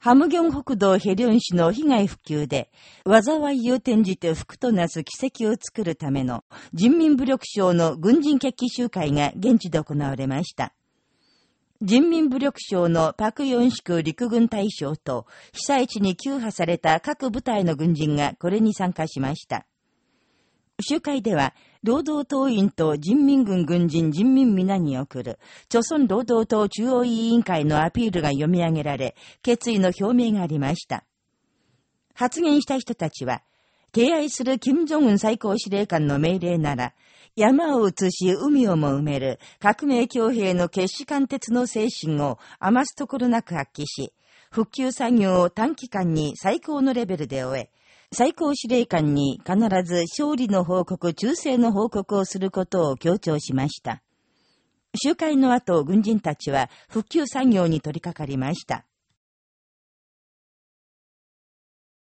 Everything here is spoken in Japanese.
ハムギョン北道ヘリョン市の被害普及で、災いを転じて福となす奇跡を作るための人民武力省の軍人決起集会が現地で行われました。人民武力省のパクヨンシク陸軍大将と被災地に救破された各部隊の軍人がこれに参加しました。集会では、労働党員と人民軍軍人人民皆に送る、朝鮮労働党中央委員会のアピールが読み上げられ、決意の表明がありました。発言した人たちは、敬愛する金正恩最高司令官の命令なら、山を移し海をも埋める革命強兵の決死貫徹の精神を余すところなく発揮し、復旧作業を短期間に最高のレベルで終え、最高司令官に必ず勝利の報告、忠誠の報告をすることを強調しました。集会の後、軍人たちは復旧作業に取り掛かりました。